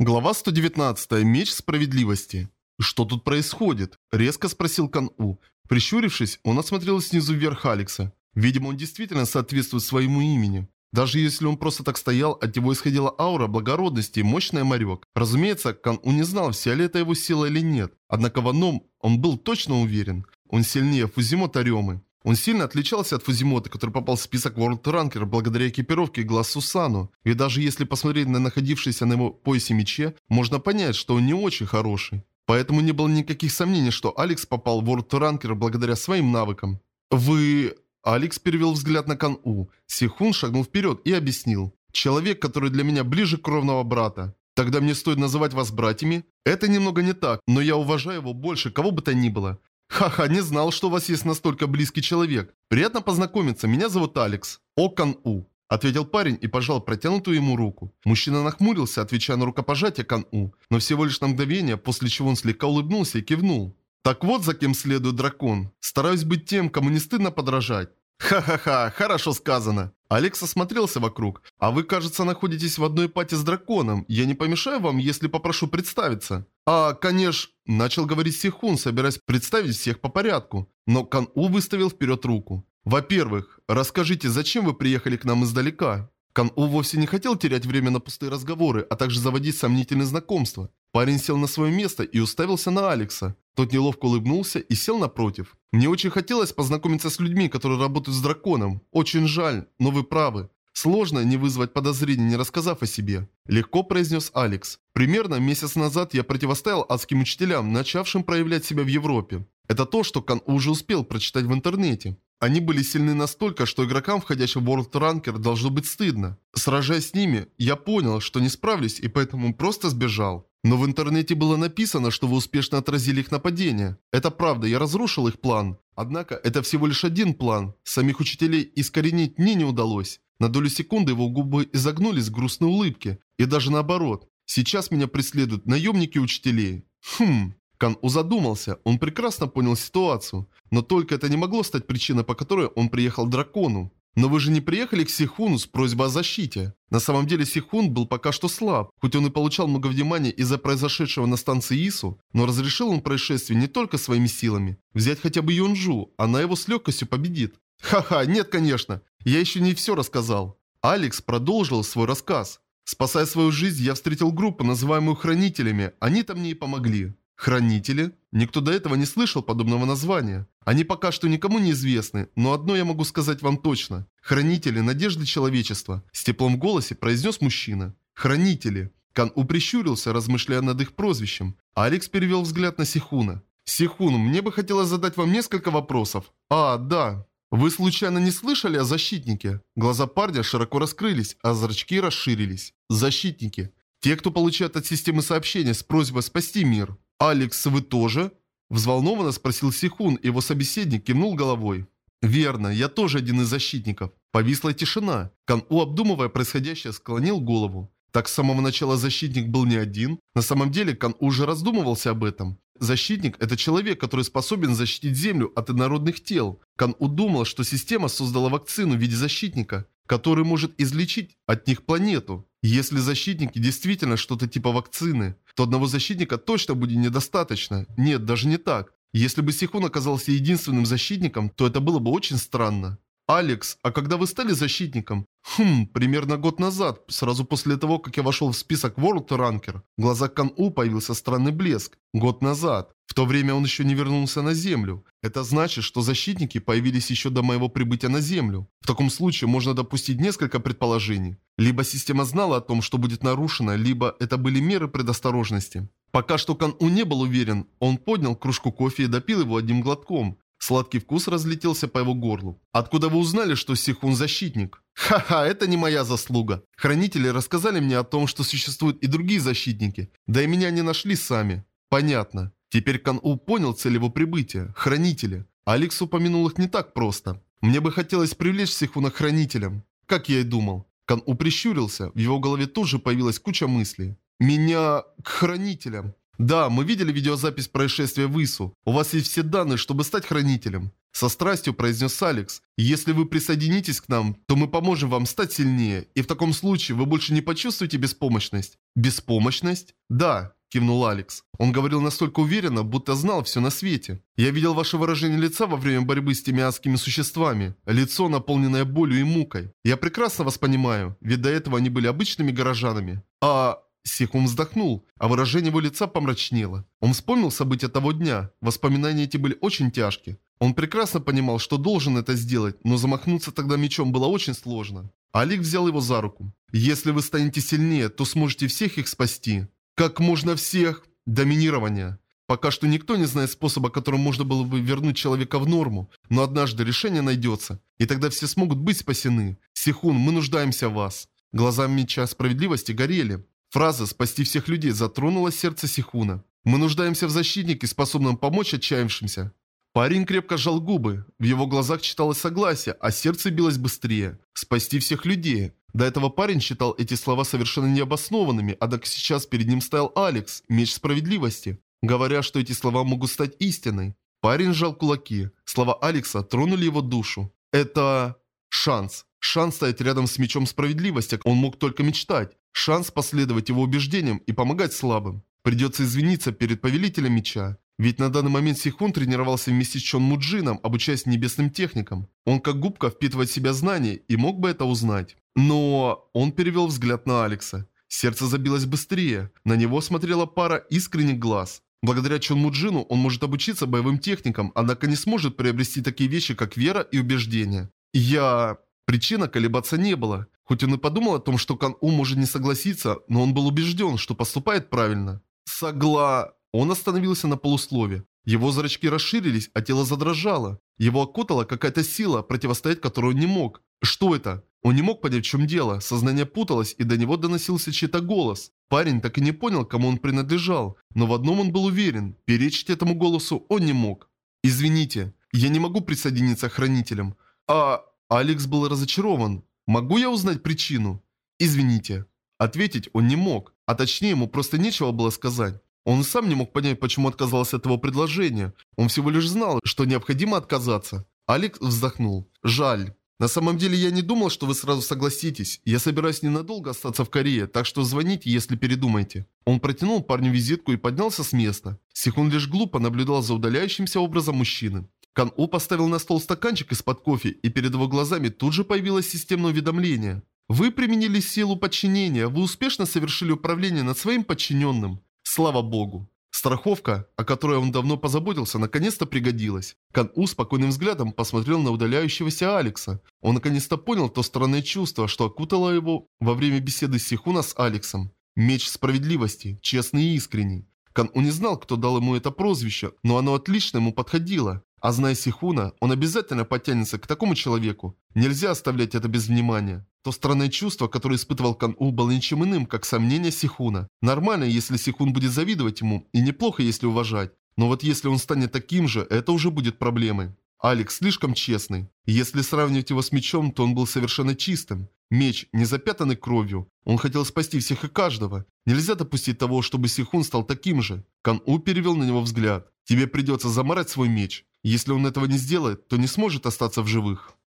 Глава 119. Меч справедливости. «Что тут происходит?» – резко спросил Кан-У. Прищурившись, он осмотрел снизу вверх Алекса. Видимо, он действительно соответствует своему имени. Даже если он просто так стоял, от него исходила аура благородности и мощный морек. Разумеется, Кан-У не знал, вся ли это его сила или нет. Однако в одном он был точно уверен. Он сильнее Фузимо Таремы. Он сильно отличался от Фузимота, который попал в список World Ranker благодаря экипировке глаз Сусану. И даже если посмотреть на находившийся на его поясе мече, можно понять, что он не очень хороший. Поэтому не было никаких сомнений, что Алекс попал в World Ranker благодаря своим навыкам. «Вы...» Алекс перевел взгляд на Кан-У. Сихун шагнул вперед и объяснил. «Человек, который для меня ближе кровного брата. Тогда мне стоит называть вас братьями? Это немного не так, но я уважаю его больше кого бы то ни было. Ха-ха, не знал, что у вас есть настолько близкий человек. Приятно познакомиться, меня зовут Алекс. Окан-У. Ответил парень и пожал протянутую ему руку. Мужчина нахмурился, отвечая на рукопожатие Кан-У, но всего лишь на мгновение, после чего он слегка улыбнулся и кивнул. Так вот за кем следует дракон. Стараюсь быть тем, кому не стыдно подражать. Ха-ха-ха, хорошо сказано. Алекс осмотрелся вокруг. А вы, кажется, находитесь в одной пати с драконом. Я не помешаю вам, если попрошу представиться. А, конечно, начал говорить Сихун, собираясь представить всех по порядку. Но Кан-У выставил вперед руку. Во-первых, расскажите, зачем вы приехали к нам издалека? Кан-У вовсе не хотел терять время на пустые разговоры, а также заводить сомнительные знакомства. Парень сел на свое место и уставился на Алекса. Тот неловко улыбнулся и сел напротив. «Мне очень хотелось познакомиться с людьми, которые работают с драконом. Очень жаль, но вы правы. Сложно не вызвать подозрений, не рассказав о себе. Легко произнес Алекс. Примерно месяц назад я противостоял адским учителям, начавшим проявлять себя в Европе. Это то, что Кан уже успел прочитать в интернете. Они были сильны настолько, что игрокам, входящим в World Ranker, должно быть стыдно. Сражаясь с ними, я понял, что не справлюсь и поэтому просто сбежал. Но в интернете было написано, что вы успешно отразили их нападение. Это правда, я разрушил их план. Однако, это всего лишь один план. Самих учителей искоренить мне не удалось. На долю секунды его губы изогнулись в грустной улыбке. И даже наоборот. Сейчас меня преследуют наемники учителей. Хм. Кан-У задумался. Он прекрасно понял ситуацию. Но только это не могло стать причиной, по которой он приехал к дракону. Но вы же не приехали к Сихуну с просьбой о защите. На самом деле Сихун был пока что слаб, хоть он и получал много внимания из-за произошедшего на станции Ису, но разрешил он происшествие не только своими силами. Взять хотя бы Юнжу, она его с легкостью победит. Ха-ха, нет, конечно. Я еще не все рассказал. Алекс продолжил свой рассказ. Спасая свою жизнь, я встретил группу, называемую Хранителями. Они-то мне и помогли. Хранители? Никто до этого не слышал подобного названия. Они пока что никому не известны, но одно я могу сказать вам точно. Хранители надежды человечества, с теплом в голосе произнес мужчина. Хранители. Кан уприщурился, размышляя над их прозвищем. Алекс перевел взгляд на Сихуна. «Сихун, мне бы хотелось задать вам несколько вопросов». «А, да. Вы случайно не слышали о защитнике?» Глаза парня широко раскрылись, а зрачки расширились. «Защитники. Те, кто получает от системы сообщения с просьбой спасти мир». «Алекс, вы тоже?» Взволнованно спросил Сихун, его собеседник кивнул головой. «Верно, я тоже один из защитников». Повисла тишина. Кан-У, обдумывая происходящее, склонил голову. Так с самого начала защитник был не один. На самом деле Кан-У уже раздумывался об этом. Защитник – это человек, который способен защитить Землю от инородных тел. Кан-У думал, что система создала вакцину в виде защитника, который может излечить от них планету. Если защитники действительно что-то типа вакцины, то одного защитника точно будет недостаточно. Нет, даже не так. Если бы Сихун оказался единственным защитником, то это было бы очень странно. «Алекс, а когда вы стали защитником?» «Хм, примерно год назад, сразу после того, как я вошел в список World Ranker, в глазах Кан-У появился странный блеск. Год назад. В то время он еще не вернулся на Землю. Это значит, что защитники появились еще до моего прибытия на Землю. В таком случае можно допустить несколько предположений. Либо система знала о том, что будет нарушено, либо это были меры предосторожности. Пока что Кан-У не был уверен, он поднял кружку кофе и допил его одним глотком. Сладкий вкус разлетелся по его горлу. «Откуда вы узнали, что Сихун защитник?» «Ха-ха, это не моя заслуга. Хранители рассказали мне о том, что существуют и другие защитники. Да и меня не нашли сами». «Понятно. Теперь Кан-У понял цель его прибытия. Хранители. Алекс упомянул их не так просто. Мне бы хотелось привлечь Сихуна хранителем. Как я и думал. Кан-У прищурился. В его голове тут же появилась куча мыслей. «Меня к хранителям». Да, мы видели видеозапись происшествия в Ису. У вас есть все данные, чтобы стать хранителем. Со страстью произнес Алекс. Если вы присоединитесь к нам, то мы поможем вам стать сильнее. И в таком случае вы больше не почувствуете беспомощность. Беспомощность? Да, кивнул Алекс. Он говорил настолько уверенно, будто знал все на свете. «Я видел ваше выражение лица во время борьбы с теми адскими существами. Лицо, наполненное болью и мукой. Я прекрасно вас понимаю, ведь до этого они были обычными горожанами. А Сихун вздохнул, а выражение его лица помрачнело. Он вспомнил события того дня. Воспоминания эти были очень тяжкие. Он прекрасно понимал, что должен это сделать, но замахнуться тогда мечом было очень сложно. Алик взял его за руку. «Если вы станете сильнее, то сможете всех их спасти. Как можно всех? Доминирование. Пока что никто не знает способа, которым можно было бы вернуть человека в норму, но однажды решение найдется, и тогда все смогут быть спасены. Сихун, мы нуждаемся в вас». Глаза меча справедливости горели. Фраза «спасти всех людей» затронула сердце Сихуна. «Мы нуждаемся в защитнике, способном помочь отчаявшимся». Парень крепко сжал губы. В его глазах читалось согласие, а сердце билось быстрее. «Спасти всех людей». До этого парень считал эти слова совершенно необоснованными, однако сейчас перед ним стоял Алекс, меч справедливости, говоря, что эти слова могут стать истиной. Парень сжал кулаки. Слова Алекса тронули его душу. Это... шанс. Шанс стоять рядом с мечом справедливости, он мог только мечтать. Шанс последовать его убеждениям и помогать слабым. Придется извиниться перед повелителем меча. Ведь на данный момент Сихун тренировался вместе с Чон Муджином, обучаясь небесным техникам. Он как губка впитывает в себя знания и мог бы это узнать. Но он перевел взгляд на Алекса. Сердце забилось быстрее. На него смотрела пара искренних глаз. Благодаря Чон Муджину он может обучиться боевым техникам, однако не сможет приобрести такие вещи, как вера и убеждение. Я... Причина колебаться не было. Хоть он и подумал о том, что Кан-У может не согласиться, но он был убежден, что поступает правильно. Согла... Он остановился на полуслове. Его зрачки расширились, а тело задрожало. Его окутала какая-то сила, противостоять которой он не мог. Что это? Он не мог понять, в чем дело. Сознание путалось, и до него доносился чей-то голос. Парень так и не понял, кому он принадлежал. Но в одном он был уверен. Перечить этому голосу он не мог. «Извините, я не могу присоединиться к хранителям». А... Алекс был разочарован. Могу я узнать причину? Извините. Ответить он не мог, а точнее ему просто нечего было сказать. Он сам не мог понять, почему отказался от его предложения. Он всего лишь знал, что необходимо отказаться. Алекс вздохнул. Жаль. На самом деле я не думал, что вы сразу согласитесь. Я собираюсь ненадолго остаться в Корее, так что звоните, если передумаете. Он протянул парню визитку и поднялся с места. Сихун лишь глупо наблюдал за удаляющимся образом мужчины. Кан-У поставил на стол стаканчик из-под кофе, и перед его глазами тут же появилось системное уведомление. Вы применили силу подчинения, вы успешно совершили управление над своим подчиненным. Слава богу. Страховка, о которой он давно позаботился, наконец-то пригодилась. Кан-У спокойным взглядом посмотрел на удаляющегося Алекса. Он наконец-то понял то странное чувство, что окутало его во время беседы Сихуна с Алексом. Меч справедливости, честный и искренний. Кан-У не знал, кто дал ему это прозвище, но оно отлично ему подходило. А зная Сихуна, он обязательно потянется к такому человеку. Нельзя оставлять это без внимания. То странное чувство, которое испытывал Кан-У, было ничем иным, как сомнение Сихуна. Нормально, если Сихун будет завидовать ему, и неплохо, если уважать. Но вот если он станет таким же, это уже будет проблемой. Алекс слишком честный. Если сравнивать его с мечом, то он был совершенно чистым. Меч, не запятанный кровью. Он хотел спасти всех и каждого. Нельзя допустить того, чтобы Сихун стал таким же. Кан-У перевел на него взгляд. Тебе придется заморать свой меч. Если он этого не сделает, то не сможет остаться в живых.